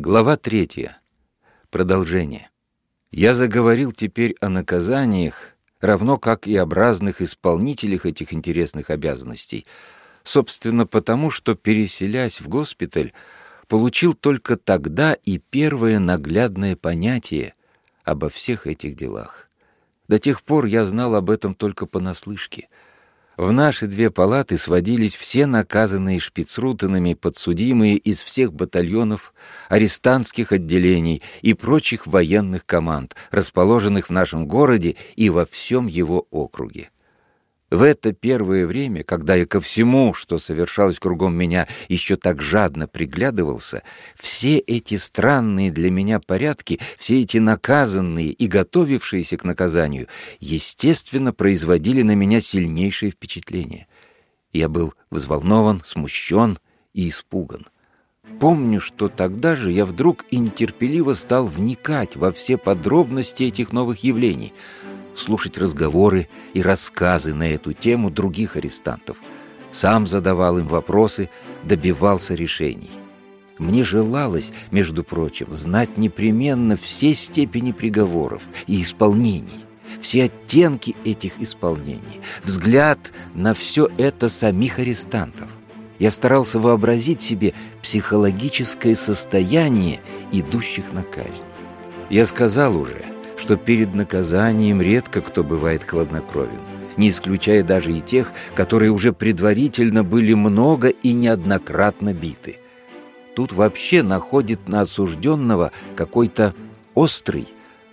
Глава третья. Продолжение. Я заговорил теперь о наказаниях, равно как и об разных исполнителях этих интересных обязанностей, собственно потому, что, переселясь в госпиталь, получил только тогда и первое наглядное понятие обо всех этих делах. До тех пор я знал об этом только понаслышке — в наши две палаты сводились все наказанные шпицрутенами подсудимые из всех батальонов, арестантских отделений и прочих военных команд, расположенных в нашем городе и во всем его округе. В это первое время, когда я ко всему, что совершалось кругом меня, еще так жадно приглядывался, все эти странные для меня порядки, все эти наказанные и готовившиеся к наказанию, естественно, производили на меня сильнейшее впечатление. Я был взволнован, смущен и испуган. Помню, что тогда же я вдруг нетерпеливо стал вникать во все подробности этих новых явлений — слушать разговоры и рассказы на эту тему других арестантов. Сам задавал им вопросы, добивался решений. Мне желалось, между прочим, знать непременно все степени приговоров и исполнений, все оттенки этих исполнений, взгляд на все это самих арестантов. Я старался вообразить себе психологическое состояние идущих на казнь. Я сказал уже – что перед наказанием редко кто бывает хладнокровен, не исключая даже и тех, которые уже предварительно были много и неоднократно биты. Тут вообще находит на осужденного какой-то острый,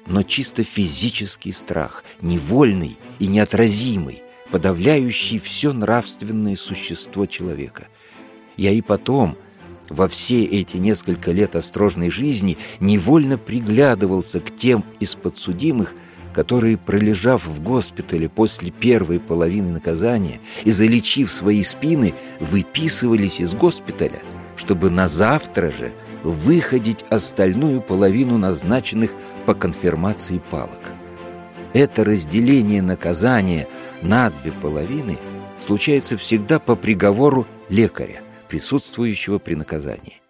но чисто физический страх, невольный и неотразимый, подавляющий все нравственное существо человека. Я и потом, во все эти несколько лет острожной жизни невольно приглядывался к тем из подсудимых, которые, пролежав в госпитале после первой половины наказания и залечив свои спины, выписывались из госпиталя, чтобы на завтра же выходить остальную половину назначенных по конфирмации палок. Это разделение наказания на две половины случается всегда по приговору лекаря присутствующего при наказании.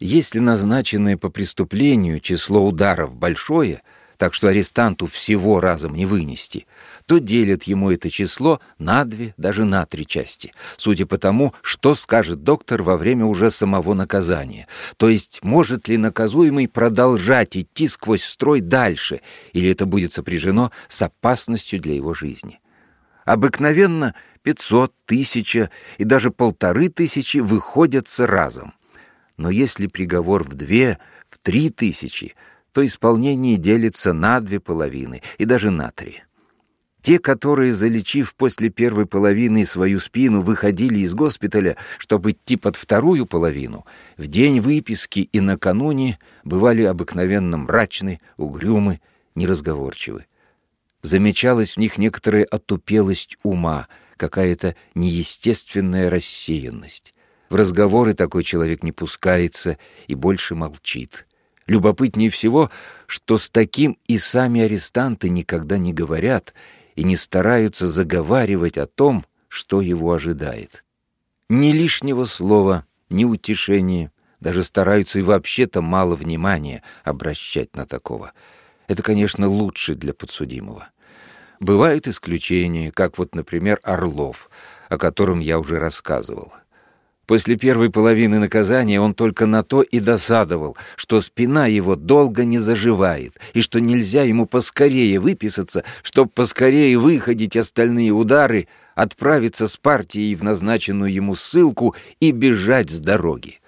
Если назначенное по преступлению число ударов большое, так что арестанту всего разом не вынести, то делят ему это число на две, даже на три части, судя по тому, что скажет доктор во время уже самого наказания, то есть может ли наказуемый продолжать идти сквозь строй дальше, или это будет сопряжено с опасностью для его жизни. Обыкновенно пятьсот, тысяча и даже полторы тысячи выходятся разом. Но если приговор в две, в три тысячи, то исполнение делится на две половины и даже на три. Те, которые, залечив после первой половины свою спину, выходили из госпиталя, чтобы идти под вторую половину, в день выписки и накануне бывали обыкновенно мрачны, угрюмы, неразговорчивы. Замечалась в них некоторая отупелость ума — какая-то неестественная рассеянность. В разговоры такой человек не пускается и больше молчит. Любопытнее всего, что с таким и сами арестанты никогда не говорят и не стараются заговаривать о том, что его ожидает. Ни лишнего слова, ни утешения, даже стараются и вообще-то мало внимания обращать на такого. Это, конечно, лучше для подсудимого. Бывают исключения, как вот, например, Орлов, о котором я уже рассказывал. После первой половины наказания он только на то и досадовал, что спина его долго не заживает, и что нельзя ему поскорее выписаться, чтобы поскорее выходить остальные удары, отправиться с партией в назначенную ему ссылку и бежать с дороги.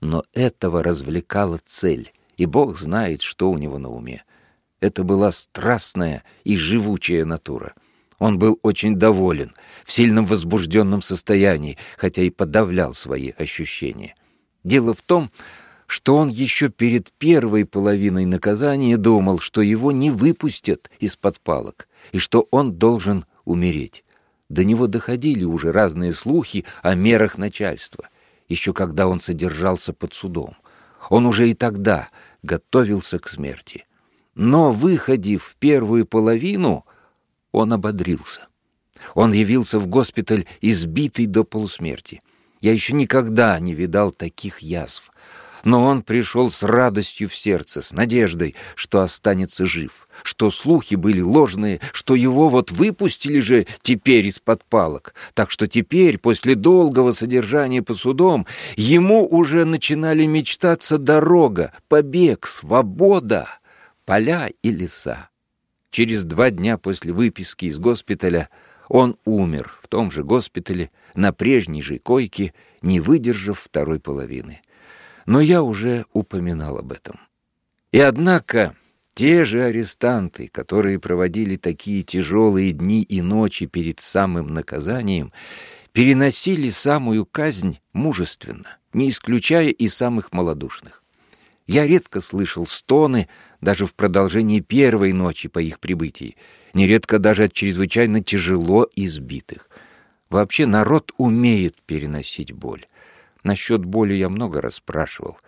Но этого развлекала цель, и Бог знает, что у него на уме. Это была страстная и живучая натура. Он был очень доволен, в сильном возбужденном состоянии, хотя и подавлял свои ощущения. Дело в том, что он еще перед первой половиной наказания думал, что его не выпустят из-под палок и что он должен умереть. До него доходили уже разные слухи о мерах начальства, еще когда он содержался под судом. Он уже и тогда готовился к смерти. Но, выходив в первую половину, он ободрился. Он явился в госпиталь избитый до полусмерти. Я еще никогда не видал таких язв. Но он пришел с радостью в сердце, с надеждой, что останется жив, что слухи были ложные, что его вот выпустили же теперь из-под палок, так что теперь, после долгого содержания по судом, ему уже начинали мечтаться дорога, побег, свобода, поля и леса. Через два дня после выписки из госпиталя он умер в том же госпитале, на прежней же койке, не выдержав второй половины но я уже упоминал об этом. И однако те же арестанты, которые проводили такие тяжелые дни и ночи перед самым наказанием, переносили самую казнь мужественно, не исключая и самых малодушных. Я редко слышал стоны даже в продолжении первой ночи по их прибытии, нередко даже от чрезвычайно тяжело избитых. Вообще народ умеет переносить боль. Насчет боли я много раз спрашивал.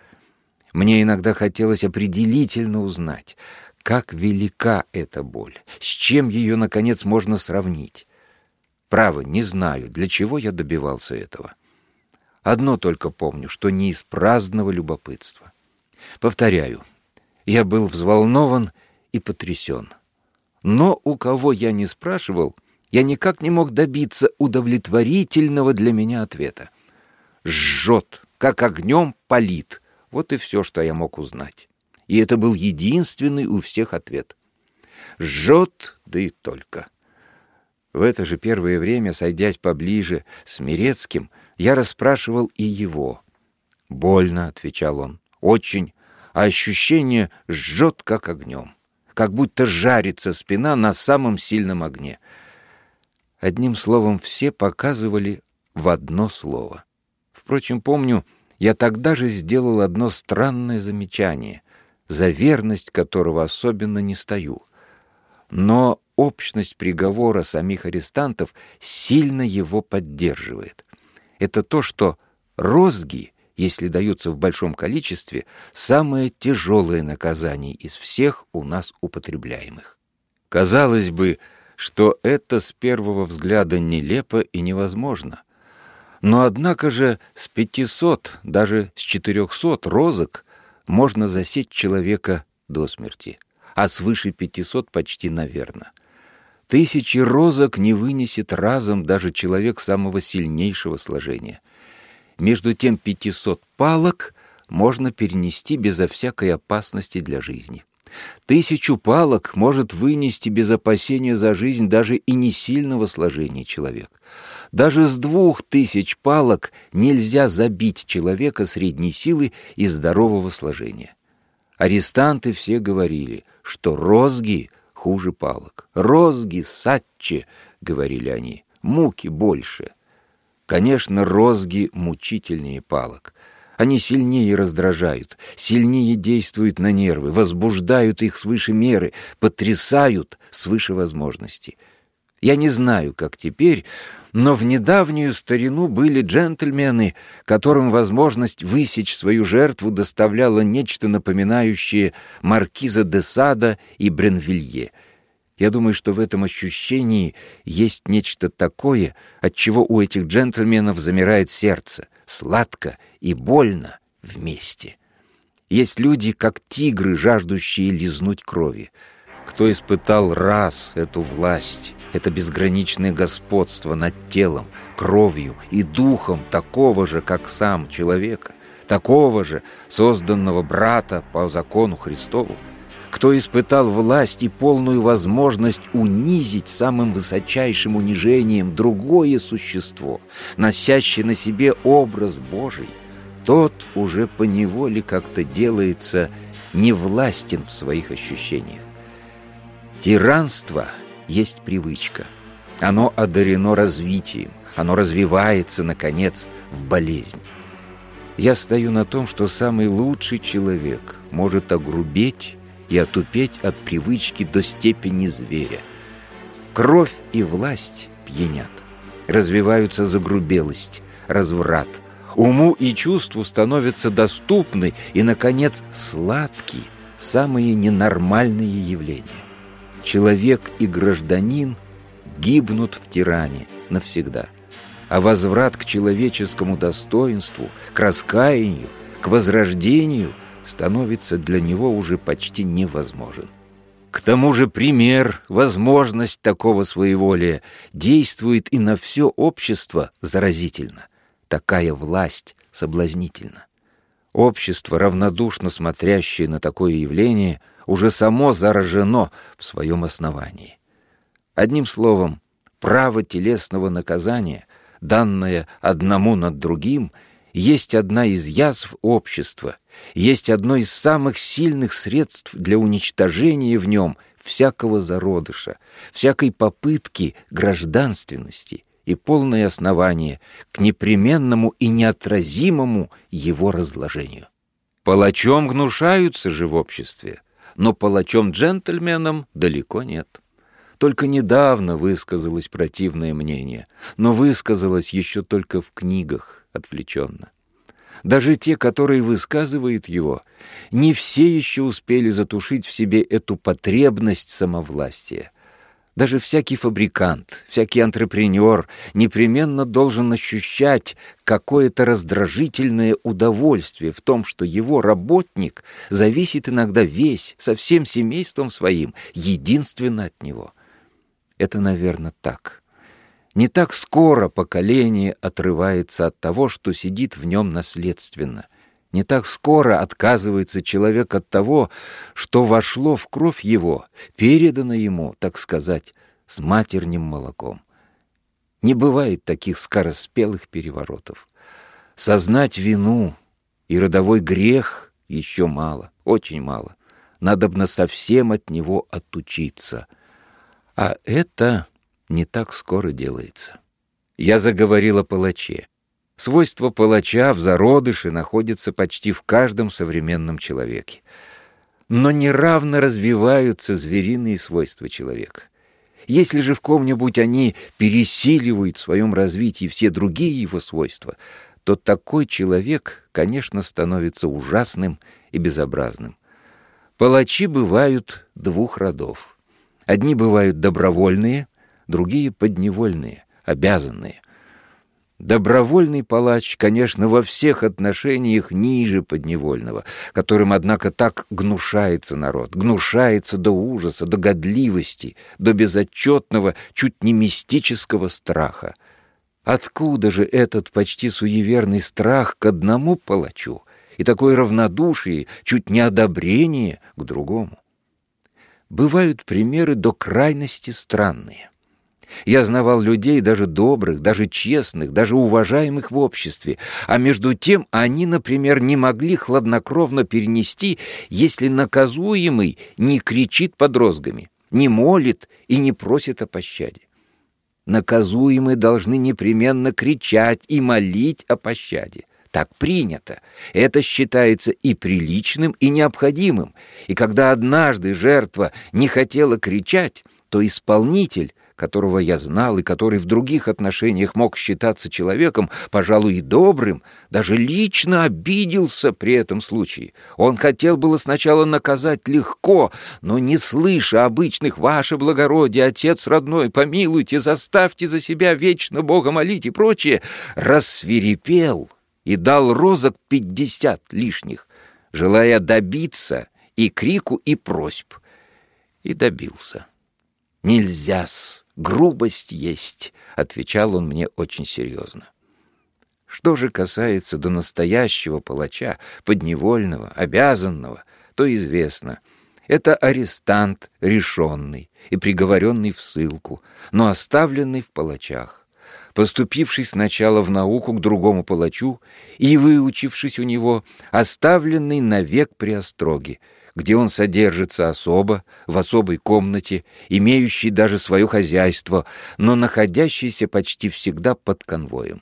Мне иногда хотелось определительно узнать, как велика эта боль, с чем ее, наконец, можно сравнить. Право, не знаю, для чего я добивался этого. Одно только помню, что не из праздного любопытства. Повторяю, я был взволнован и потрясен. Но у кого я не спрашивал, я никак не мог добиться удовлетворительного для меня ответа жжет, как огнем палит. Вот и все, что я мог узнать. И это был единственный у всех ответ. Жжет, да и только. В это же первое время, сойдясь поближе с Мирецким, я расспрашивал и его. «Больно», — отвечал он, — «очень, а ощущение жжет, как огнем, как будто жарится спина на самом сильном огне». Одним словом, все показывали в одно слово. Впрочем, помню, я тогда же сделал одно странное замечание, за верность которого особенно не стою. Но общность приговора самих арестантов сильно его поддерживает. Это то, что розги, если даются в большом количестве, самое тяжелое наказание из всех у нас употребляемых. Казалось бы, что это с первого взгляда нелепо и невозможно. Но однако же с 500, даже с 400 розок можно засечь человека до смерти, а свыше 500 почти наверно. Тысячи розок не вынесет разом даже человек самого сильнейшего сложения. Между тем 500 палок можно перенести безо всякой опасности для жизни. Тысячу палок может вынести без опасения за жизнь даже и не сильного сложения человек. Даже с двух тысяч палок нельзя забить человека средней силы и здорового сложения. Арестанты все говорили, что розги хуже палок. Розги, сатче, говорили они, муки больше. Конечно, розги мучительнее палок. Они сильнее раздражают, сильнее действуют на нервы, возбуждают их свыше меры, потрясают свыше возможностей. Я не знаю, как теперь, но в недавнюю старину были джентльмены, которым возможность высечь свою жертву доставляла нечто напоминающее маркиза де Сада и Бренвилье. Я думаю, что в этом ощущении есть нечто такое, от чего у этих джентльменов замирает сердце, сладко и больно вместе. Есть люди, как тигры, жаждущие лизнуть крови. Кто испытал раз эту власть, это безграничное господство над телом, кровью и духом такого же, как сам человека, такого же, созданного брата по закону Христову, кто испытал власть и полную возможность унизить самым высочайшим унижением другое существо, носящее на себе образ Божий, тот уже поневоле как-то делается невластен в своих ощущениях. Тиранство — есть привычка. Оно одарено развитием, оно развивается, наконец, в болезнь. Я стою на том, что самый лучший человек может огрубеть и отупеть от привычки до степени зверя. Кровь и власть пьянят. Развиваются загрубелость, разврат. Уму и чувству становятся доступны и, наконец, сладкие, самые ненормальные явления. Человек и гражданин гибнут в тиране навсегда. А возврат к человеческому достоинству, к раскаянию, к возрождению становится для него уже почти невозможен. К тому же пример, возможность такого своеволия действует и на все общество заразительно. Такая власть соблазнительна. Общество, равнодушно смотрящее на такое явление, уже само заражено в своем основании. Одним словом, право телесного наказания, данное одному над другим, есть одна из язв общества, есть одно из самых сильных средств для уничтожения в нем всякого зародыша, всякой попытки гражданственности и полное основание к непременному и неотразимому его разложению. Палачом гнушаются же в обществе, но палачом-джентльменом далеко нет. Только недавно высказалось противное мнение, но высказалось еще только в книгах отвлеченно. Даже те, которые высказывают его, не все еще успели затушить в себе эту потребность самовластия. Даже всякий фабрикант, всякий антрепренер непременно должен ощущать какое-то раздражительное удовольствие в том, что его работник зависит иногда весь, со всем семейством своим, единственно от него. Это, наверное, так. Не так скоро поколение отрывается от того, что сидит в нем наследственно — не так скоро отказывается человек от того, что вошло в кровь его, передано ему, так сказать, с матерним молоком. Не бывает таких скороспелых переворотов. Сознать вину и родовой грех еще мало, очень мало. Надобно совсем от него отучиться. А это не так скоро делается. Я заговорил о палаче. Свойства палача в зародыше находятся почти в каждом современном человеке. Но неравно развиваются звериные свойства человека. Если же в ком-нибудь они пересиливают в своем развитии все другие его свойства, то такой человек, конечно, становится ужасным и безобразным. Палачи бывают двух родов. Одни бывают добровольные, другие подневольные, обязанные. Добровольный палач, конечно, во всех отношениях ниже подневольного, которым, однако, так гнушается народ, гнушается до ужаса, до годливости, до безотчетного, чуть не мистического страха. Откуда же этот почти суеверный страх к одному палачу и такое равнодушие, чуть не одобрение к другому? Бывают примеры до крайности странные. Я знавал людей, даже добрых, даже честных, даже уважаемых в обществе, а между тем они, например, не могли хладнокровно перенести, если наказуемый не кричит под розгами, не молит и не просит о пощаде. Наказуемые должны непременно кричать и молить о пощаде. Так принято. Это считается и приличным, и необходимым. И когда однажды жертва не хотела кричать, то исполнитель которого я знал и который в других отношениях мог считаться человеком, пожалуй, и добрым, даже лично обиделся при этом случае. Он хотел было сначала наказать легко, но не слыша обычных «Ваше благородие, отец родной, помилуйте, заставьте за себя вечно Бога молить» и прочее, рассверепел и дал розок пятьдесят лишних, желая добиться и крику, и просьб. И добился. Нельзя-с, грубость есть», — отвечал он мне очень серьезно. Что же касается до настоящего палача, подневольного, обязанного, то известно. Это арестант решенный и приговоренный в ссылку, но оставленный в палачах, поступивший сначала в науку к другому палачу и, выучившись у него, оставленный навек при остроге, где он содержится особо, в особой комнате, имеющий даже свое хозяйство, но находящийся почти всегда под конвоем.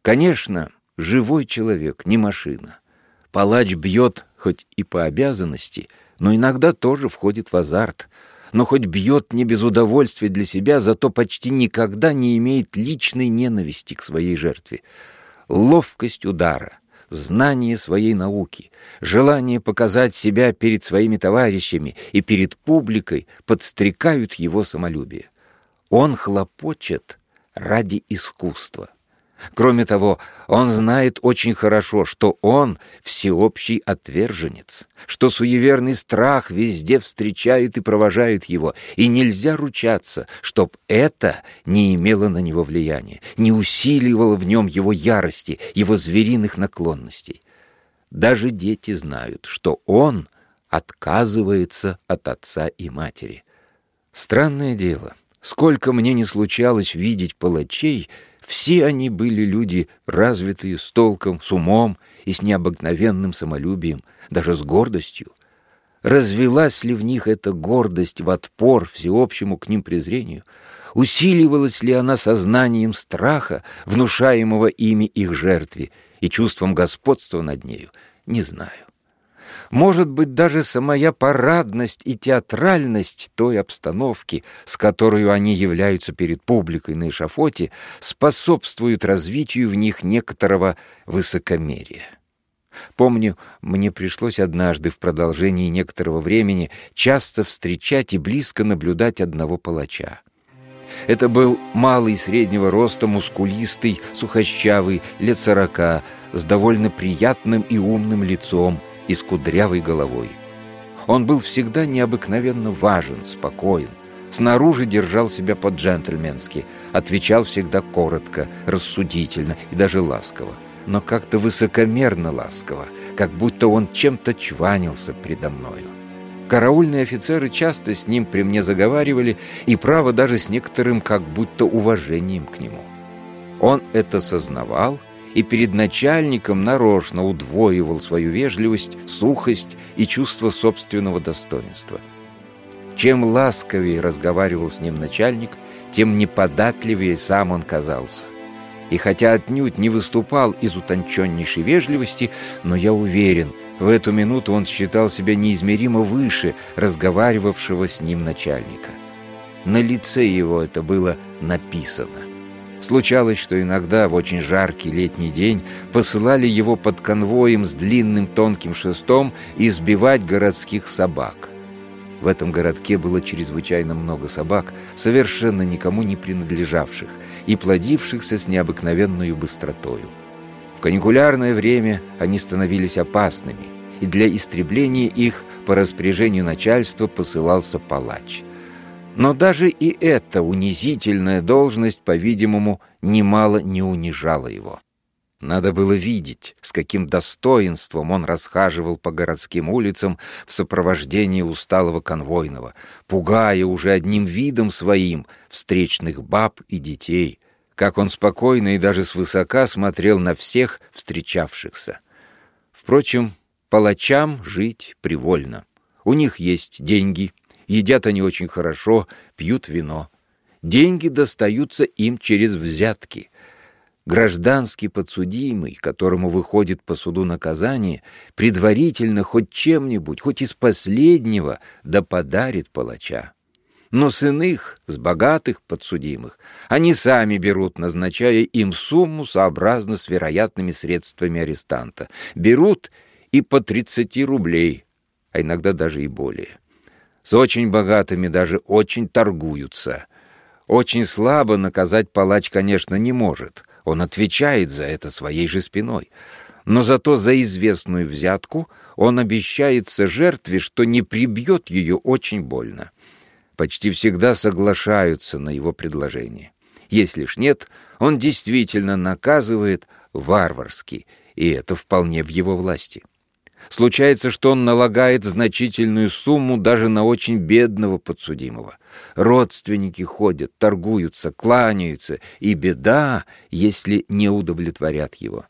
Конечно, живой человек, не машина. Палач бьет хоть и по обязанности, но иногда тоже входит в азарт, но хоть бьет не без удовольствия для себя, зато почти никогда не имеет личной ненависти к своей жертве. Ловкость удара — знание своей науки, желание показать себя перед своими товарищами и перед публикой подстрекают его самолюбие. Он хлопочет ради искусства. Кроме того, он знает очень хорошо, что он всеобщий отверженец, что суеверный страх везде встречает и провожает его, и нельзя ручаться, чтоб это не имело на него влияния, не усиливало в нем его ярости, его звериных наклонностей. Даже дети знают, что он отказывается от отца и матери. Странное дело, сколько мне не случалось видеть палачей — все они были люди развитые, с толком, с умом и с необыкновенным самолюбием, даже с гордостью. Развелась ли в них эта гордость в отпор всеобщему к ним презрению? Усиливалась ли она сознанием страха, внушаемого ими их жертве, и чувством господства над нею? Не знаю. Может быть, даже самая парадность и театральность той обстановки, с которой они являются перед публикой на эшафоте, способствуют развитию в них некоторого высокомерия. Помню, мне пришлось однажды в продолжении некоторого времени часто встречать и близко наблюдать одного палача. Это был малый среднего роста, мускулистый, сухощавый, лет сорока, с довольно приятным и умным лицом, и с кудрявой головой. Он был всегда необыкновенно важен, спокоен. Снаружи держал себя по-джентльменски, отвечал всегда коротко, рассудительно и даже ласково. Но как-то высокомерно ласково, как будто он чем-то чванился предо мною. Караульные офицеры часто с ним при мне заговаривали, и право даже с некоторым как будто уважением к нему. Он это сознавал и перед начальником нарочно удвоивал свою вежливость, сухость и чувство собственного достоинства. Чем ласковее разговаривал с ним начальник, тем неподатливее сам он казался. И хотя отнюдь не выступал из утонченнейшей вежливости, но я уверен, в эту минуту он считал себя неизмеримо выше разговаривавшего с ним начальника. На лице его это было написано. Случалось, что иногда в очень жаркий летний день посылали его под конвоем с длинным тонким шестом избивать городских собак. В этом городке было чрезвычайно много собак, совершенно никому не принадлежавших и плодившихся с необыкновенной быстротою. В каникулярное время они становились опасными, и для истребления их по распоряжению начальства посылался палач – но даже и эта унизительная должность, по-видимому, немало не унижала его. Надо было видеть, с каким достоинством он расхаживал по городским улицам в сопровождении усталого конвойного, пугая уже одним видом своим встречных баб и детей, как он спокойно и даже свысока смотрел на всех встречавшихся. Впрочем, палачам жить привольно. У них есть деньги — Едят они очень хорошо, пьют вино. Деньги достаются им через взятки. Гражданский подсудимый, которому выходит по суду наказание, предварительно хоть чем-нибудь, хоть из последнего, да подарит палача. Но с иных, с богатых подсудимых, они сами берут, назначая им сумму сообразно с вероятными средствами арестанта. Берут и по 30 рублей, а иногда даже и более. С очень богатыми даже очень торгуются. Очень слабо наказать палач, конечно, не может. Он отвечает за это своей же спиной. Но зато за известную взятку он обещается жертве, что не прибьет ее очень больно. Почти всегда соглашаются на его предложение. Если ж нет, он действительно наказывает варварски, и это вполне в его власти. Случается, что он налагает значительную сумму даже на очень бедного подсудимого. Родственники ходят, торгуются, кланяются, и беда, если не удовлетворят его.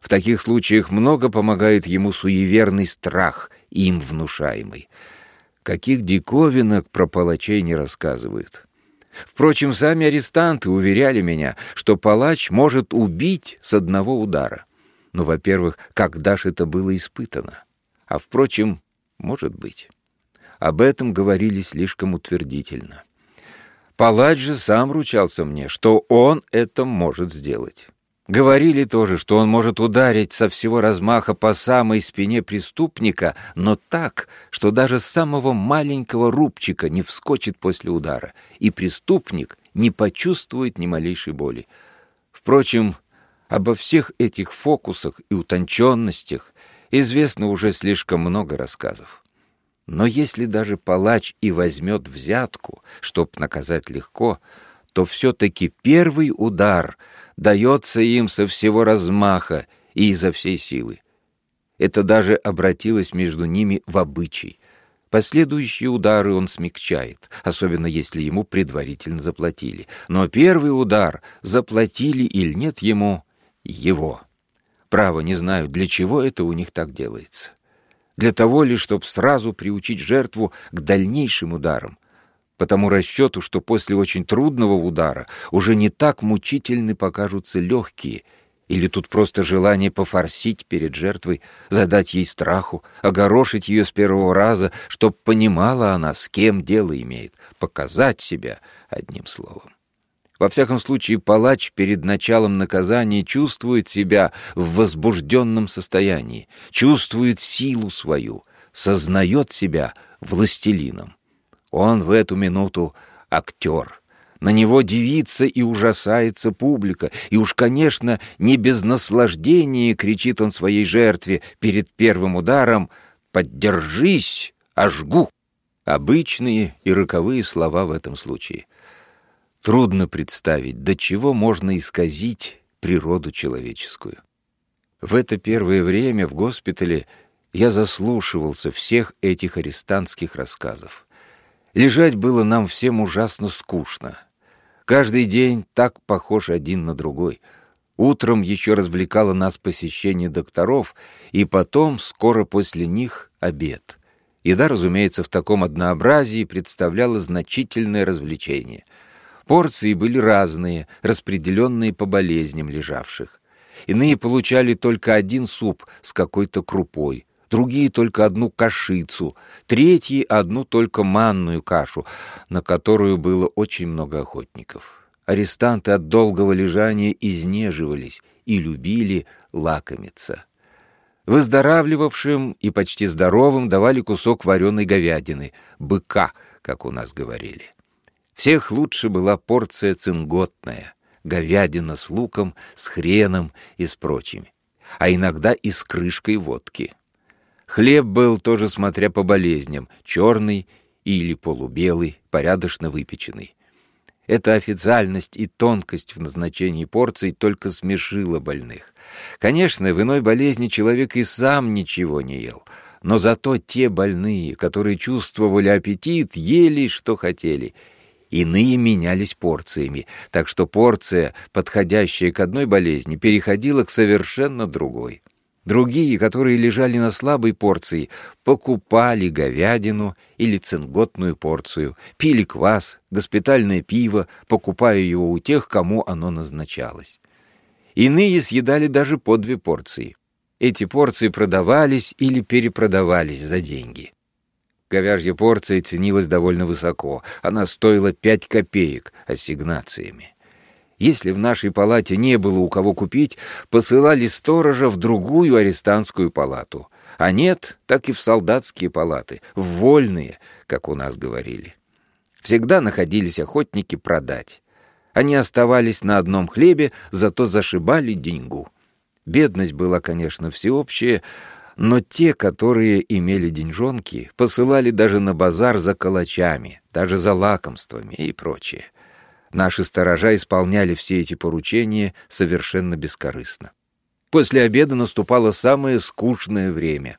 В таких случаях много помогает ему суеверный страх, им внушаемый. Каких диковинок про палачей не рассказывают. Впрочем, сами арестанты уверяли меня, что палач может убить с одного удара. Но, во-первых, когда ж это было испытано? А, впрочем, может быть. Об этом говорили слишком утвердительно. Палач же сам ручался мне, что он это может сделать. Говорили тоже, что он может ударить со всего размаха по самой спине преступника, но так, что даже самого маленького рубчика не вскочит после удара, и преступник не почувствует ни малейшей боли. Впрочем, Обо всех этих фокусах и утонченностях известно уже слишком много рассказов. Но если даже палач и возьмет взятку, чтоб наказать легко, то все-таки первый удар дается им со всего размаха и изо всей силы. Это даже обратилось между ними в обычай. Последующие удары он смягчает, особенно если ему предварительно заплатили. Но первый удар, заплатили или нет ему, его. Право, не знаю, для чего это у них так делается для того ли, чтобы сразу приучить жертву к дальнейшим ударам, по тому расчету, что после очень трудного удара уже не так мучительны покажутся легкие, или тут просто желание пофорсить перед жертвой, задать ей страху, огорошить ее с первого раза, чтоб понимала она, с кем дело имеет, показать себя одним словом. Во всяком случае, палач перед началом наказания чувствует себя в возбужденном состоянии, чувствует силу свою, сознает себя властелином. Он в эту минуту актер. На него дивится и ужасается публика, и уж, конечно, не без наслаждения кричит он своей жертве перед первым ударом «Поддержись, ожгу!» Обычные и роковые слова в этом случае. Трудно представить, до чего можно исказить природу человеческую. В это первое время в госпитале я заслушивался всех этих арестантских рассказов. Лежать было нам всем ужасно скучно. Каждый день так похож один на другой. Утром еще развлекало нас посещение докторов, и потом, скоро после них, обед. Еда, разумеется, в таком однообразии представляла значительное развлечение — Порции были разные, распределенные по болезням лежавших. Иные получали только один суп с какой-то крупой, другие только одну кашицу, третьи — одну только манную кашу, на которую было очень много охотников. Арестанты от долгого лежания изнеживались и любили лакомиться. Выздоравливавшим и почти здоровым давали кусок вареной говядины, быка, как у нас говорили. Всех лучше была порция цинготная, говядина с луком, с хреном и с прочими, а иногда и с крышкой водки. Хлеб был тоже, смотря по болезням, черный или полубелый, порядочно выпеченный. Эта официальность и тонкость в назначении порций только смешила больных. Конечно, в иной болезни человек и сам ничего не ел, но зато те больные, которые чувствовали аппетит, ели, что хотели — Иные менялись порциями, так что порция, подходящая к одной болезни, переходила к совершенно другой. Другие, которые лежали на слабой порции, покупали говядину или цинготную порцию, пили квас, госпитальное пиво, покупая его у тех, кому оно назначалось. Иные съедали даже по две порции. Эти порции продавались или перепродавались за деньги. Говяжья порция ценилась довольно высоко. Она стоила пять копеек ассигнациями. Если в нашей палате не было у кого купить, посылали сторожа в другую арестантскую палату. А нет, так и в солдатские палаты, в вольные, как у нас говорили. Всегда находились охотники продать. Они оставались на одном хлебе, зато зашибали деньгу. Бедность была, конечно, всеобщая, но те, которые имели деньжонки, посылали даже на базар за калачами, даже за лакомствами и прочее. Наши сторожа исполняли все эти поручения совершенно бескорыстно. После обеда наступало самое скучное время.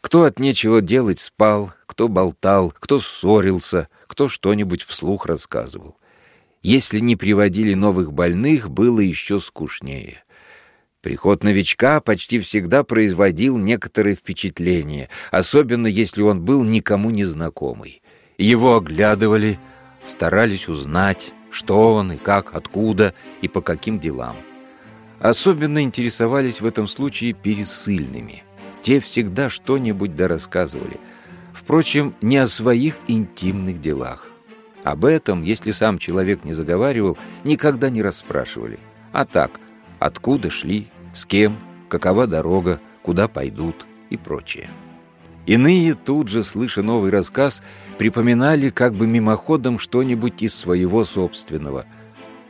Кто от нечего делать спал, кто болтал, кто ссорился, кто что-нибудь вслух рассказывал. Если не приводили новых больных, было еще скучнее. Приход новичка почти всегда производил некоторое впечатление, особенно если он был никому не знакомый. Его оглядывали, старались узнать, что он и как, откуда и по каким делам. Особенно интересовались в этом случае пересыльными. Те всегда что-нибудь дорассказывали. Впрочем, не о своих интимных делах. Об этом, если сам человек не заговаривал, никогда не расспрашивали. А так, откуда шли, с кем, какова дорога, куда пойдут и прочее. Иные, тут же, слыша новый рассказ, припоминали как бы мимоходом что-нибудь из своего собственного.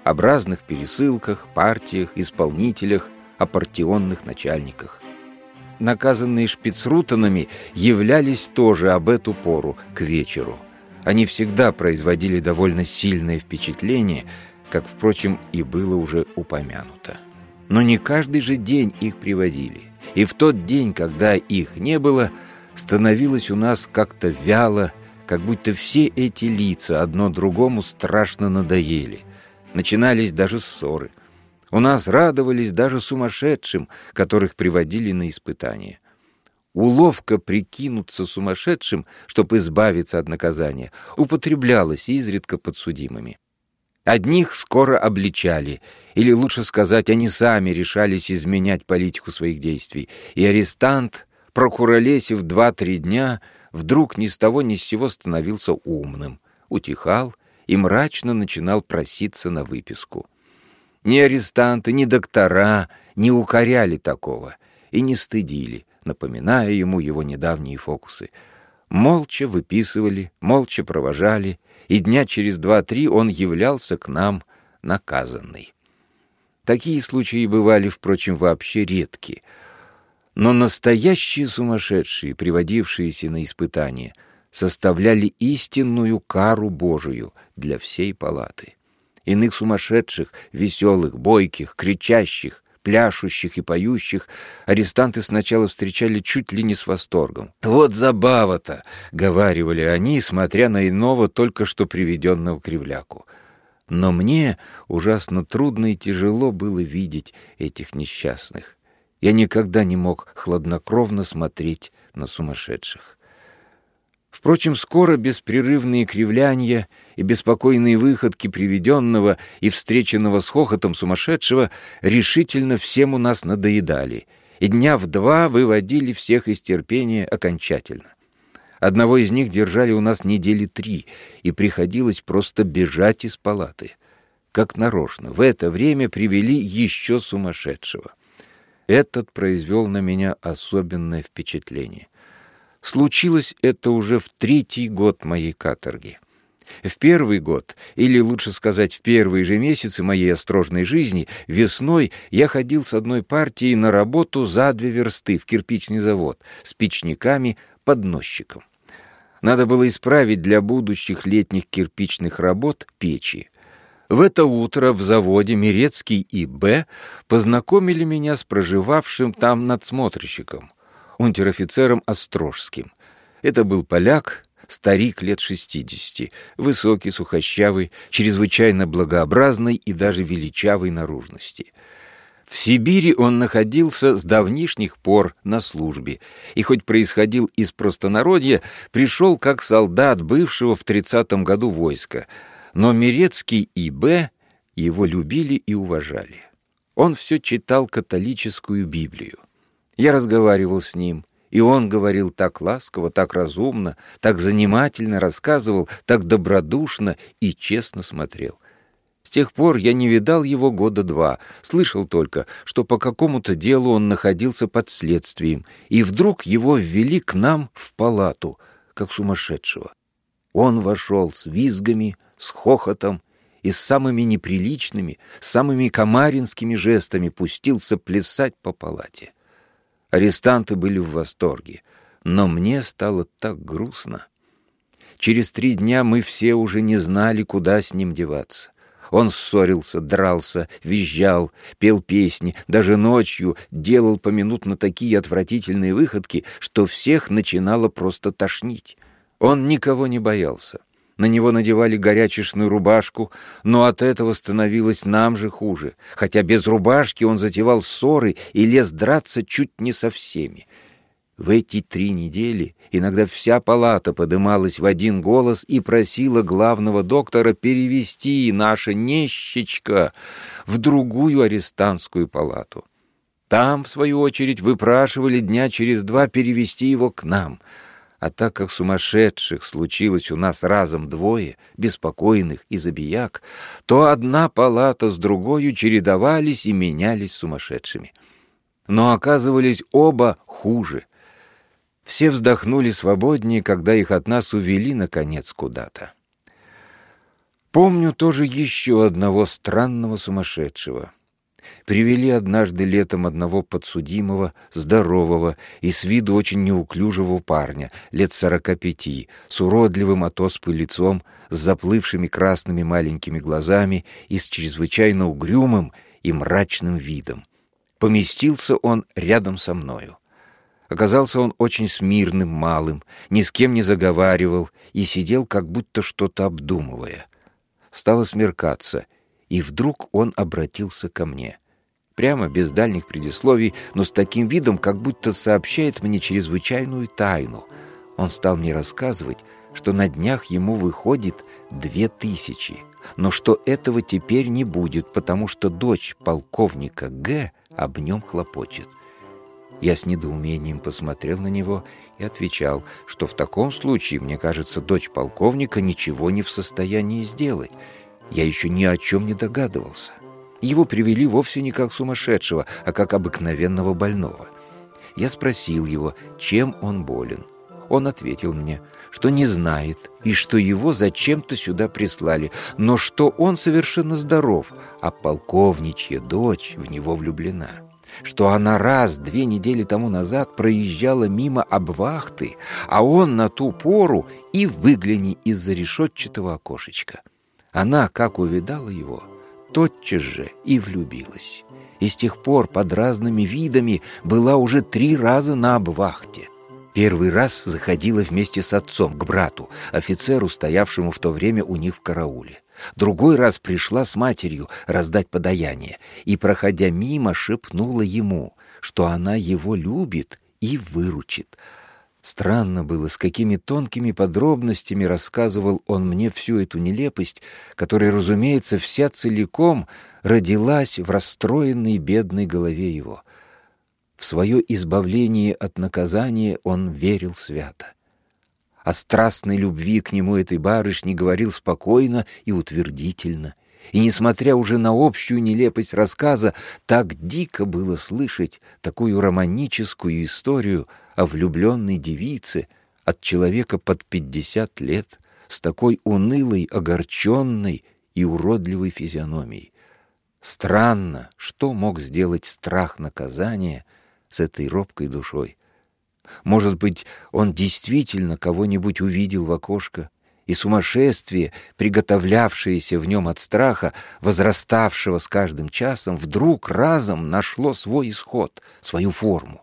об разных пересылках, партиях, исполнителях, о партионных начальниках. Наказанные шпицрутанами являлись тоже об эту пору, к вечеру. Они всегда производили довольно сильное впечатление, как, впрочем, и было уже упомянуто. Но не каждый же день их приводили. И в тот день, когда их не было, становилось у нас как-то вяло, как будто все эти лица одно другому страшно надоели. Начинались даже ссоры. У нас радовались даже сумасшедшим, которых приводили на испытания. Уловка прикинуться сумасшедшим, чтобы избавиться от наказания, употреблялась изредка подсудимыми. Одних скоро обличали, или лучше сказать, они сами решались изменять политику своих действий, и арестант, прокуролесив два-три дня, вдруг ни с того ни с сего становился умным, утихал и мрачно начинал проситься на выписку. Ни арестанты, ни доктора не укоряли такого и не стыдили, напоминая ему его недавние фокусы. Молча выписывали, молча провожали, и дня через два-три он являлся к нам наказанный. Такие случаи бывали, впрочем, вообще редки. Но настоящие сумасшедшие, приводившиеся на испытание, составляли истинную кару Божию для всей палаты. Иных сумасшедших, веселых, бойких, кричащих, пляшущих и поющих, арестанты сначала встречали чуть ли не с восторгом. «Вот забава-то!» — говаривали они, смотря на иного, только что приведенного кривляку. Но мне ужасно трудно и тяжело было видеть этих несчастных. Я никогда не мог хладнокровно смотреть на сумасшедших. Впрочем, скоро беспрерывные кривляния и беспокойные выходки приведенного и встреченного с хохотом сумасшедшего решительно всем у нас надоедали, и дня в два выводили всех из терпения окончательно. Одного из них держали у нас недели три, и приходилось просто бежать из палаты. Как нарочно, в это время привели еще сумасшедшего. Этот произвел на меня особенное впечатление. Случилось это уже в третий год моей каторги. В первый год, или лучше сказать, в первые же месяцы моей острожной жизни, весной я ходил с одной партией на работу за две версты в кирпичный завод с печниками, подносчиком. Надо было исправить для будущих летних кирпичных работ печи. В это утро в заводе Мирецкий и Б познакомили меня с проживавшим там надсмотрщиком, унтер-офицером Острожским. Это был поляк, старик лет шестидесяти, высокий, сухощавый, чрезвычайно благообразный и даже величавой наружности. В Сибири он находился с давнишних пор на службе, и хоть происходил из простонародья, пришел как солдат бывшего в тридцатом году войска, но Мирецкий и Б. его любили и уважали. Он все читал католическую Библию. Я разговаривал с ним, и он говорил так ласково, так разумно, так занимательно рассказывал, так добродушно и честно смотрел. С тех пор я не видал его года два, слышал только, что по какому-то делу он находился под следствием, и вдруг его ввели к нам в палату, как сумасшедшего. Он вошел с визгами, с хохотом и с самыми неприличными, самыми комаринскими жестами пустился плясать по палате. Арестанты были в восторге, но мне стало так грустно. Через три дня мы все уже не знали, куда с ним деваться. Он ссорился, дрался, визжал, пел песни, даже ночью делал поминутно такие отвратительные выходки, что всех начинало просто тошнить. Он никого не боялся. На него надевали горячешную рубашку, но от этого становилось нам же хуже, хотя без рубашки он затевал ссоры и лез драться чуть не со всеми. В эти три недели иногда вся палата подымалась в один голос и просила главного доктора перевести наше нещечко в другую арестантскую палату. Там, в свою очередь, выпрашивали дня через два перевести его к нам — а так как сумасшедших случилось у нас разом двое, беспокойных и забияк, то одна палата с другой чередовались и менялись сумасшедшими. Но оказывались оба хуже. Все вздохнули свободнее, когда их от нас увели, наконец, куда-то. Помню тоже еще одного странного сумасшедшего. Привели однажды летом одного подсудимого, здорового и с виду очень неуклюжего парня, лет сорока пяти, с уродливым от лицом, с заплывшими красными маленькими глазами и с чрезвычайно угрюмым и мрачным видом. Поместился он рядом со мною. Оказался он очень смирным, малым, ни с кем не заговаривал и сидел, как будто что-то обдумывая. Стало смеркаться, и вдруг он обратился ко мне. Прямо, без дальних предисловий, но с таким видом, как будто сообщает мне чрезвычайную тайну. Он стал мне рассказывать, что на днях ему выходит две тысячи, но что этого теперь не будет, потому что дочь полковника Г. об нем хлопочет. Я с недоумением посмотрел на него и отвечал, что в таком случае, мне кажется, дочь полковника ничего не в состоянии сделать. Я еще ни о чем не догадывался. Его привели вовсе не как сумасшедшего, а как обыкновенного больного. Я спросил его, чем он болен. Он ответил мне, что не знает и что его зачем-то сюда прислали, но что он совершенно здоров, а полковничья дочь в него влюблена что она раз две недели тому назад проезжала мимо обвахты, а он на ту пору и выгляни из-за решетчатого окошечка. Она, как увидала его, тотчас же и влюбилась. И с тех пор под разными видами была уже три раза на обвахте. Первый раз заходила вместе с отцом к брату, офицеру, стоявшему в то время у них в карауле. Другой раз пришла с матерью раздать подаяние и, проходя мимо, шепнула ему, что она его любит и выручит. Странно было, с какими тонкими подробностями рассказывал он мне всю эту нелепость, которая, разумеется, вся целиком родилась в расстроенной бедной голове его. В свое избавление от наказания он верил свято о страстной любви к нему этой барышни говорил спокойно и утвердительно. И, несмотря уже на общую нелепость рассказа, так дико было слышать такую романическую историю о влюбленной девице от человека под пятьдесят лет с такой унылой, огорченной и уродливой физиономией. Странно, что мог сделать страх наказания с этой робкой душой. Может быть, он действительно кого-нибудь увидел в окошко, и сумасшествие, приготовлявшееся в нем от страха, возраставшего с каждым часом, вдруг разом нашло свой исход, свою форму.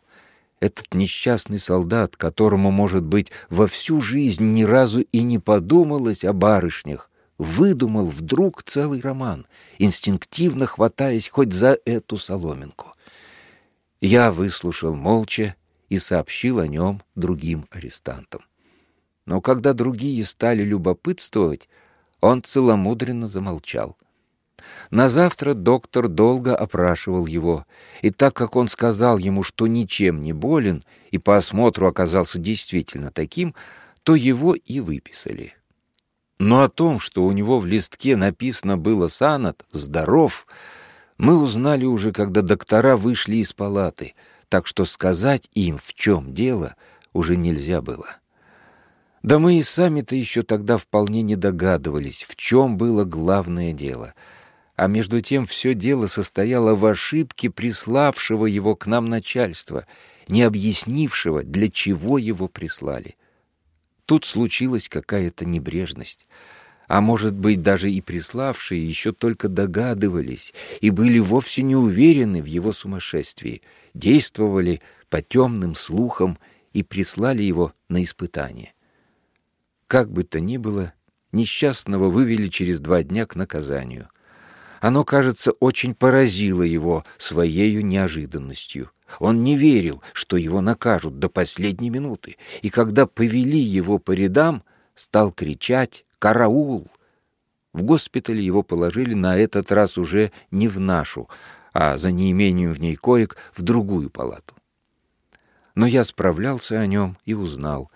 Этот несчастный солдат, которому, может быть, во всю жизнь ни разу и не подумалось о барышнях, выдумал вдруг целый роман, инстинктивно хватаясь хоть за эту соломинку. Я выслушал молча и сообщил о нем другим арестантам. Но когда другие стали любопытствовать, он целомудренно замолчал. На завтра доктор долго опрашивал его, и так как он сказал ему, что ничем не болен, и по осмотру оказался действительно таким, то его и выписали. Но о том, что у него в листке написано было «Санат», «Здоров», мы узнали уже, когда доктора вышли из палаты — так что сказать им, в чем дело, уже нельзя было. Да мы и сами-то еще тогда вполне не догадывались, в чем было главное дело. А между тем все дело состояло в ошибке приславшего его к нам начальства, не объяснившего, для чего его прислали. Тут случилась какая-то небрежность а может быть, даже и приславшие еще только догадывались и были вовсе не уверены в его сумасшествии, действовали по темным слухам и прислали его на испытание. Как бы то ни было, несчастного вывели через два дня к наказанию. Оно, кажется, очень поразило его своею неожиданностью. Он не верил, что его накажут до последней минуты, и когда повели его по рядам, стал кричать «Караул!». В госпитале его положили на этот раз уже не в нашу, а за неимением в ней коек в другую палату. Но я справлялся о нем и узнал,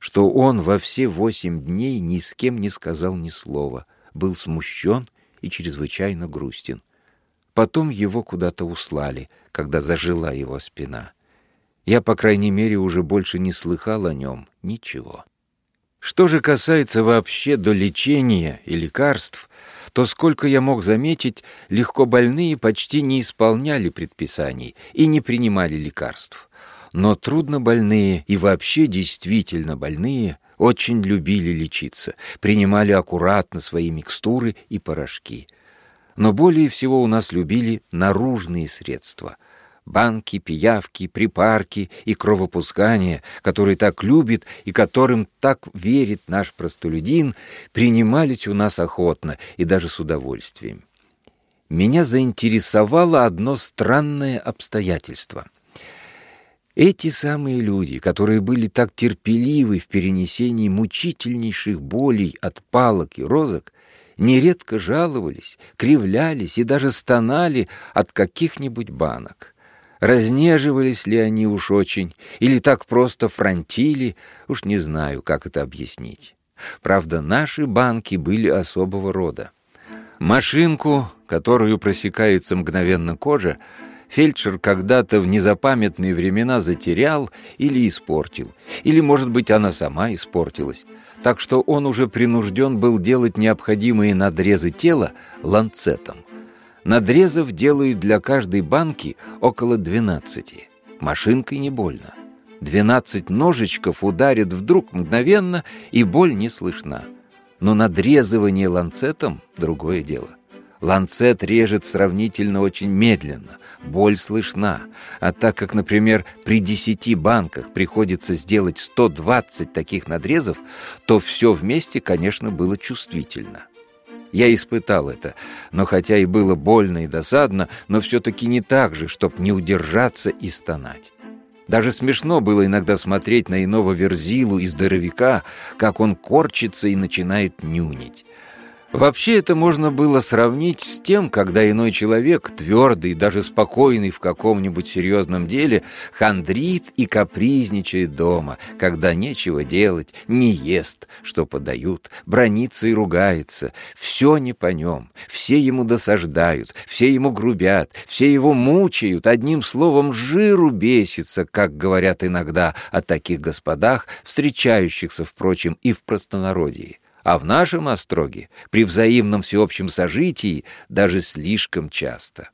что он во все восемь дней ни с кем не сказал ни слова, был смущен и чрезвычайно грустен. Потом его куда-то услали, когда зажила его спина. Я, по крайней мере, уже больше не слыхал о нем ничего. Что же касается вообще до лечения и лекарств, то, сколько я мог заметить, легко больные почти не исполняли предписаний и не принимали лекарств. Но трудно больные и вообще действительно больные очень любили лечиться, принимали аккуратно свои микстуры и порошки. Но более всего у нас любили наружные средства — банки, пиявки, припарки и кровопускания, которые так любит и которым так верит наш простолюдин, принимались у нас охотно и даже с удовольствием. Меня заинтересовало одно странное обстоятельство. Эти самые люди, которые были так терпеливы в перенесении мучительнейших болей от палок и розок, нередко жаловались, кривлялись и даже стонали от каких-нибудь банок. Разнеживались ли они уж очень, или так просто фронтили, уж не знаю, как это объяснить. Правда, наши банки были особого рода. Машинку, которую просекается мгновенно кожа, фельдшер когда-то в незапамятные времена затерял или испортил, или, может быть, она сама испортилась, так что он уже принужден был делать необходимые надрезы тела ланцетом. Надрезов делают для каждой банки около 12. Машинкой не больно. 12 ножичков ударят вдруг мгновенно, и боль не слышна. Но надрезывание ланцетом — другое дело. Ланцет режет сравнительно очень медленно, боль слышна. А так как, например, при 10 банках приходится сделать 120 таких надрезов, то все вместе, конечно, было чувствительно. Я испытал это, но хотя и было больно и досадно, но все-таки не так же, чтоб не удержаться и стонать. Даже смешно было иногда смотреть на иного верзилу и здоровяка, как он корчится и начинает нюнить. Вообще это можно было сравнить с тем, когда иной человек, твердый, даже спокойный в каком-нибудь серьезном деле, хандрит и капризничает дома, когда нечего делать, не ест, что подают, бронится и ругается. Все не по нем, все ему досаждают, все ему грубят, все его мучают, одним словом жиру бесится, как говорят иногда о таких господах, встречающихся, впрочем, и в простонародье а в нашем остроге при взаимном всеобщем сожитии даже слишком часто.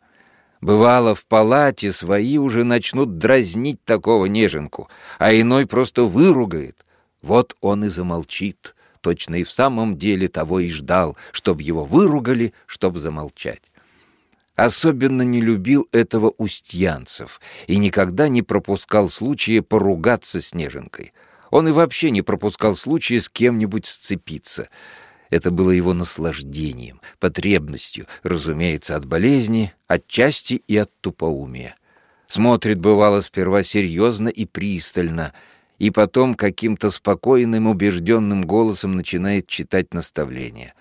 Бывало, в палате свои уже начнут дразнить такого неженку, а иной просто выругает. Вот он и замолчит, точно и в самом деле того и ждал, чтоб его выругали, чтоб замолчать. Особенно не любил этого устьянцев и никогда не пропускал случая поругаться с неженкой — он и вообще не пропускал случая с кем-нибудь сцепиться. Это было его наслаждением, потребностью, разумеется, от болезни, отчасти и от тупоумия. Смотрит, бывало, сперва серьезно и пристально, и потом каким-то спокойным, убежденным голосом начинает читать наставления.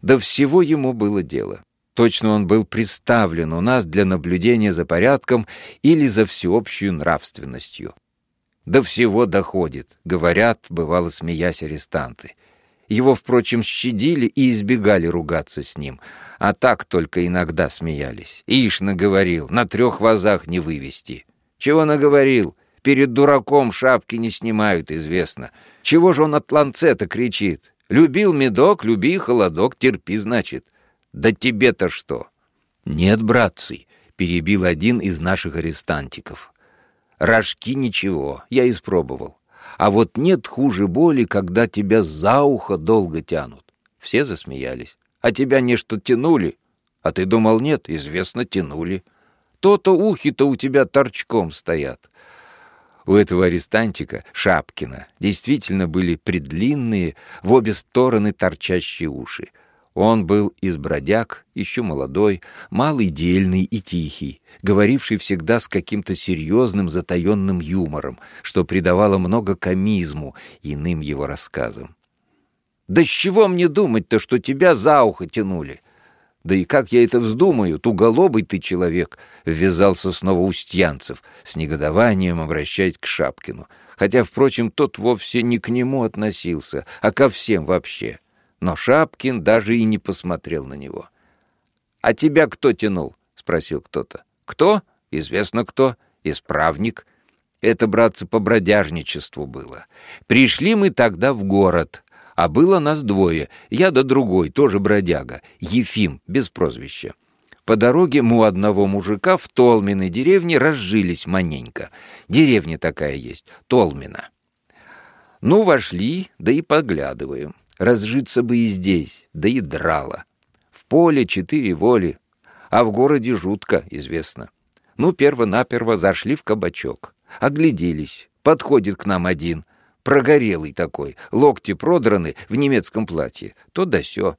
До всего ему было дело. Точно он был представлен у нас для наблюдения за порядком или за всеобщую нравственностью. До всего доходит, говорят, бывало смеясь арестанты. Его, впрочем, щадили и избегали ругаться с ним, а так только иногда смеялись. Ишь наговорил, на трех вазах не вывести. Чего наговорил? Перед дураком шапки не снимают, известно. Чего же он от ланцета кричит? Любил медок, люби холодок, терпи, значит. Да тебе-то что? Нет, братцы, перебил один из наших арестантиков. Рожки ничего, я испробовал. А вот нет хуже боли, когда тебя за ухо долго тянут. Все засмеялись. А тебя нечто тянули? А ты думал, нет, известно, тянули. То-то ухи-то у тебя торчком стоят. У этого арестантика, Шапкина, действительно были предлинные, в обе стороны торчащие уши. Он был из бродяг, еще молодой, малый дельный и тихий, говоривший всегда с каким-то серьезным затаенным юмором, что придавало много комизму иным его рассказам. «Да с чего мне думать-то, что тебя за ухо тянули?» «Да и как я это вздумаю, туголобый ты человек!» — ввязался снова Устьянцев, с негодованием обращаясь к Шапкину. Хотя, впрочем, тот вовсе не к нему относился, а ко всем вообще. Но Шапкин даже и не посмотрел на него. «А тебя кто тянул?» — спросил кто-то. «Кто? Известно кто. Исправник». Это, братцы, по бродяжничеству было. Пришли мы тогда в город, а было нас двое, я да другой, тоже бродяга, Ефим, без прозвища. По дороге мы у одного мужика в Толминой деревне разжились маненько. Деревня такая есть, Толмина. Ну, вошли, да и поглядываем. Разжиться бы и здесь, да и драло. В поле четыре воли, а в городе жутко, известно. Ну, перво-наперво зашли в кабачок, огляделись. Подходит к нам один, прогорелый такой, локти продраны в немецком платье, то да сё.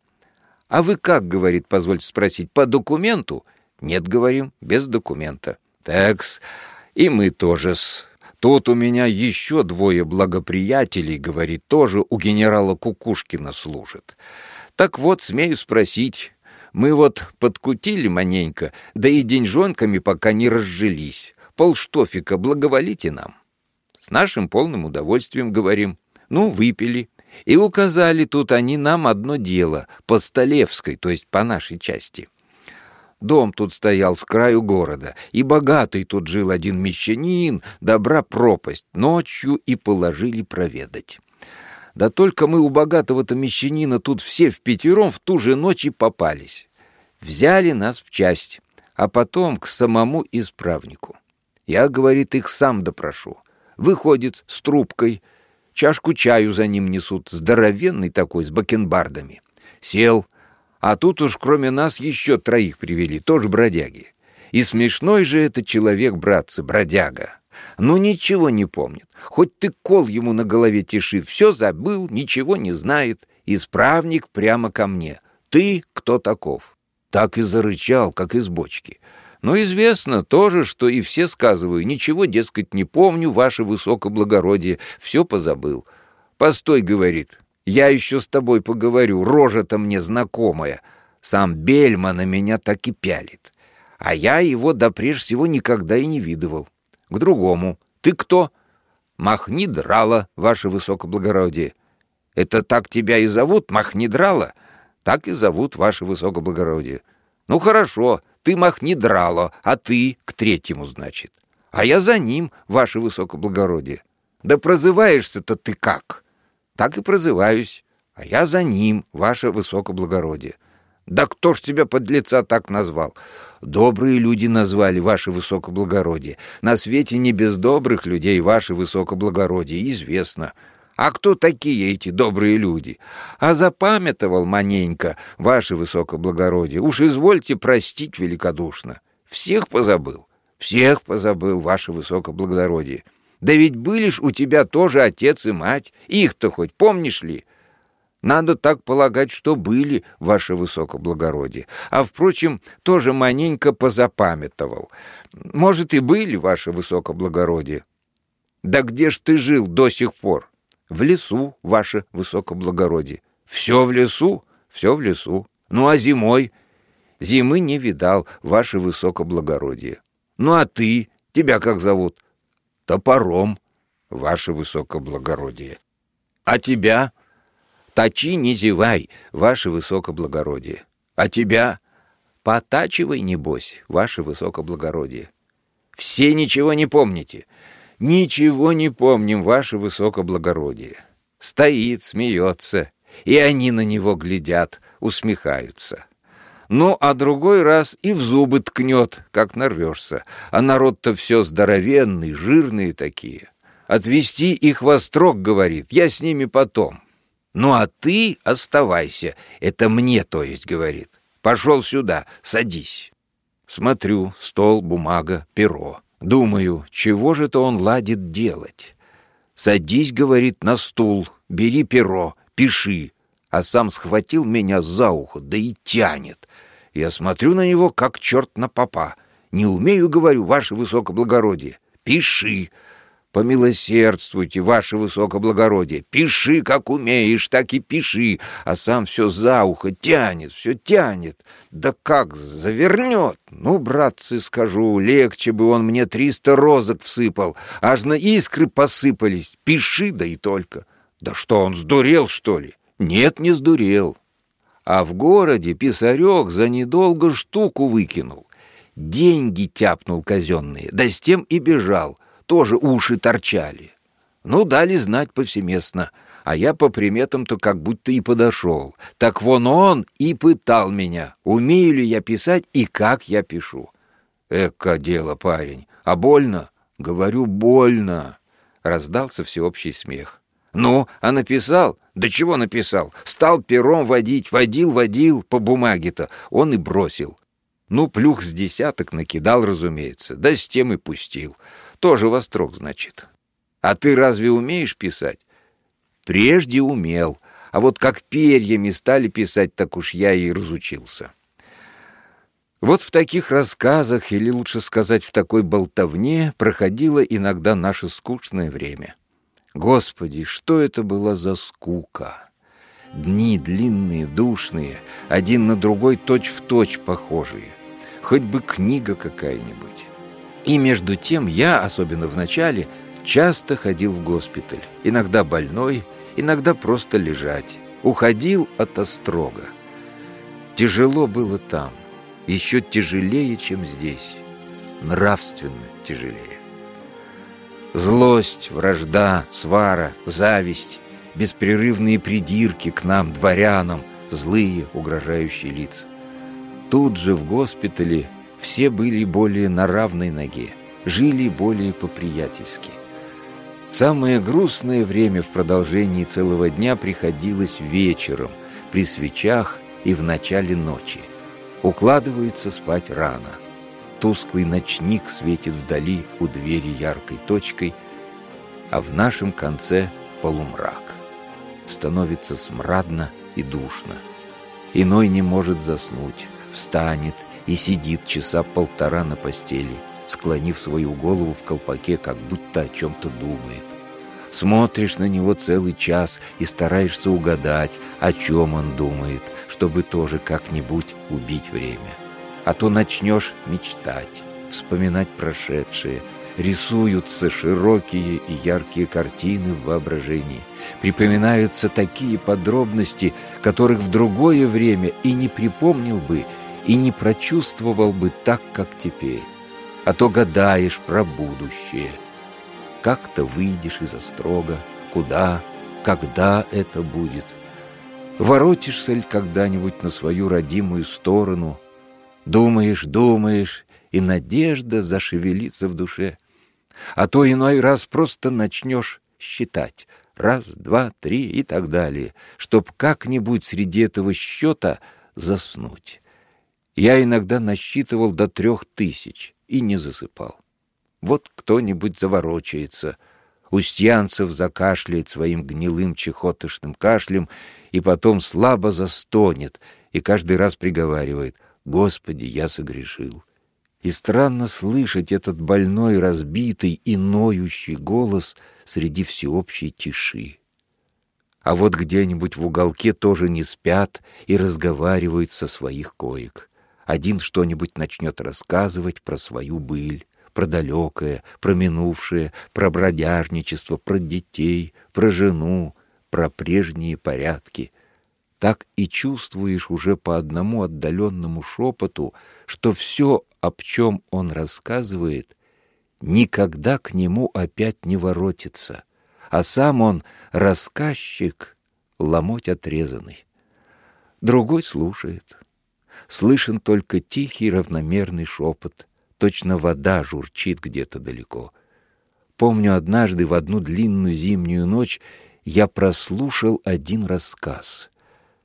«А вы как, — говорит, — позвольте спросить, по документу?» «Нет, — говорим, — без документа». «Такс, и мы тоже-с. Тут у меня еще двое благоприятелей, — говорит, — тоже у генерала Кукушкина служат. Так вот, смею спросить, мы вот подкутили маненько, да и деньжонками пока не разжились. Полштофика благоволите нам». С нашим полным удовольствием говорим. Ну, выпили, и указали тут они нам одно дело, по Столевской, то есть по нашей части. Дом тут стоял с краю города, и богатый тут жил один мещанин, добра пропасть, ночью и положили проведать. Да только мы у богатого-то мещанина тут все в пятером в ту же ночь и попались. Взяли нас в часть, а потом к самому исправнику. Я, говорит, их сам допрошу. Выходит с трубкой — Чашку чаю за ним несут, здоровенный такой, с бакенбардами. Сел, а тут уж кроме нас еще троих привели, тоже бродяги. И смешной же этот человек, братцы, бродяга. Ну, ничего не помнит. Хоть ты кол ему на голове тиши, все забыл, ничего не знает. Исправник прямо ко мне. Ты кто таков? Так и зарычал, как из бочки. Но известно тоже, что и все сказываю, ничего, дескать, не помню, ваше высокоблагородие, все позабыл. Постой, говорит, я еще с тобой поговорю, рожа-то мне знакомая. Сам Бельма на меня так и пялит. А я его да прежде всего никогда и не видывал. К другому. Ты кто? Махни драла, ваше высокоблагородие. Это так тебя и зовут, Махни драла? Так и зовут ваше высокоблагородие. Ну хорошо, ты махни драло, а ты к третьему, значит. А я за ним, ваше высокоблагородие. Да прозываешься-то ты как? Так и прозываюсь. А я за ним, ваше высокоблагородие. Да кто ж тебя под лица так назвал? Добрые люди назвали ваше высокоблагородие. На свете не без добрых людей ваше высокоблагородие, известно. А кто такие эти добрые люди? А запамятовал маненько, ваше высокоблагородие. Уж извольте простить великодушно. Всех позабыл, всех позабыл, ваше высокоблагородие. Да ведь были ж у тебя тоже отец и мать. Их-то хоть помнишь ли? Надо так полагать, что были, ваше высокоблагородие. А, впрочем, тоже маненько позапамятовал. Может, и были, ваше высокоблагородие. Да где ж ты жил до сих пор? В лесу, ваше высокоблагородие. Все в лесу, все в лесу. Ну а зимой? Зимы не видал, ваше высокоблагородие. Ну а ты, тебя как зовут? Топором, ваше высокоблагородие. А тебя? Точи, не зевай, ваше высокоблагородие. А тебя? Потачивай, небось, ваше высокоблагородие. Все ничего не помните. «Ничего не помним, ваше высокоблагородие». Стоит, смеется, и они на него глядят, усмехаются. Ну, а другой раз и в зубы ткнет, как нарвешься. А народ-то все здоровенный, жирные такие. Отвести их во строк, говорит, я с ними потом. Ну, а ты оставайся, это мне, то есть, говорит. Пошел сюда, садись. Смотрю, стол, бумага, перо. Думаю, чего же-то он ладит делать? «Садись, — говорит, — на стул, бери перо, пиши». А сам схватил меня за ухо, да и тянет. Я смотрю на него, как черт на попа. «Не умею, — говорю, — ваше высокоблагородие. Пиши». Помилосердствуйте, ваше высокоблагородие, пиши, как умеешь, так и пиши, а сам все за ухо тянет, все тянет. Да как завернет? Ну, братцы, скажу, легче бы он мне триста розок всыпал, аж на искры посыпались. Пиши, да и только. Да что, он сдурел, что ли? Нет, не сдурел. А в городе писарек за недолго штуку выкинул. Деньги тяпнул казенные, да с тем и бежал. тоже уши торчали. Ну, дали знать повсеместно, а я по приметам-то как будто и подошел. Так вон он и пытал меня, умею ли я писать и как я пишу. Эка дело, парень, а больно? Говорю, больно. Раздался всеобщий смех. Ну, а написал? Да чего написал? Стал пером водить, водил, водил по бумаге-то. Он и бросил. Ну, плюх с десяток накидал, разумеется, да с тем и пустил. Тоже вострок, значит. А ты разве умеешь писать? Прежде умел, а вот как перьями стали писать, так уж я и разучился. Вот в таких рассказах, или лучше сказать, в такой болтовне, проходило иногда наше скучное время. Господи, что это была за скука! Дни длинные, душные, один на другой точь-в-точь точь похожие — хоть бы книга какая-нибудь. И между тем я, особенно в начале, часто ходил в госпиталь. Иногда больной, иногда просто лежать. Уходил от острога. Тяжело было там, еще тяжелее, чем здесь. Нравственно тяжелее. Злость, вражда, свара, зависть, беспрерывные придирки к нам, дворянам, злые, угрожающие лица. Тут же в госпитале все были более на равной ноге, жили более по-приятельски. Самое грустное время в продолжении целого дня приходилось вечером, при свечах и в начале ночи. Укладываются спать рано. Тусклый ночник светит вдали у двери яркой точкой, а в нашем конце полумрак. Становится смрадно и душно. Иной не может заснуть встанет и сидит часа полтора на постели, склонив свою голову в колпаке, как будто о чем-то думает. Смотришь на него целый час и стараешься угадать, о чем он думает, чтобы тоже как-нибудь убить время. А то начнешь мечтать, вспоминать прошедшее, рисуются широкие и яркие картины в воображении, припоминаются такие подробности, которых в другое время и не припомнил бы, и не прочувствовал бы так, как теперь. А то гадаешь про будущее. Как-то выйдешь из острога, куда, когда это будет. Воротишься ли когда-нибудь на свою родимую сторону, думаешь, думаешь, и надежда зашевелится в душе. А то иной раз просто начнешь считать раз, два, три и так далее, чтоб как-нибудь среди этого счета заснуть. Я иногда насчитывал до трех тысяч и не засыпал. Вот кто-нибудь заворочается, Устьянцев закашляет своим гнилым чехотошным кашлем и потом слабо застонет и каждый раз приговаривает «Господи, я согрешил». И странно слышать этот больной, разбитый и ноющий голос среди всеобщей тиши. А вот где-нибудь в уголке тоже не спят и разговаривают со своих коек. Один что-нибудь начнет рассказывать про свою быль, про далекое, про минувшее, про бродяжничество, про детей, про жену, про прежние порядки. Так и чувствуешь уже по одному отдаленному шепоту, что все, об чем он рассказывает, никогда к нему опять не воротится, а сам он рассказчик, ломоть отрезанный. Другой слушает, слышен только тихий равномерный шепот. Точно вода журчит где-то далеко. Помню, однажды в одну длинную зимнюю ночь я прослушал один рассказ.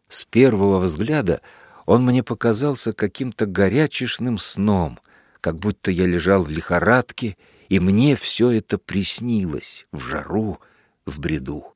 С первого взгляда он мне показался каким-то горячешным сном, как будто я лежал в лихорадке, и мне все это приснилось в жару, в бреду.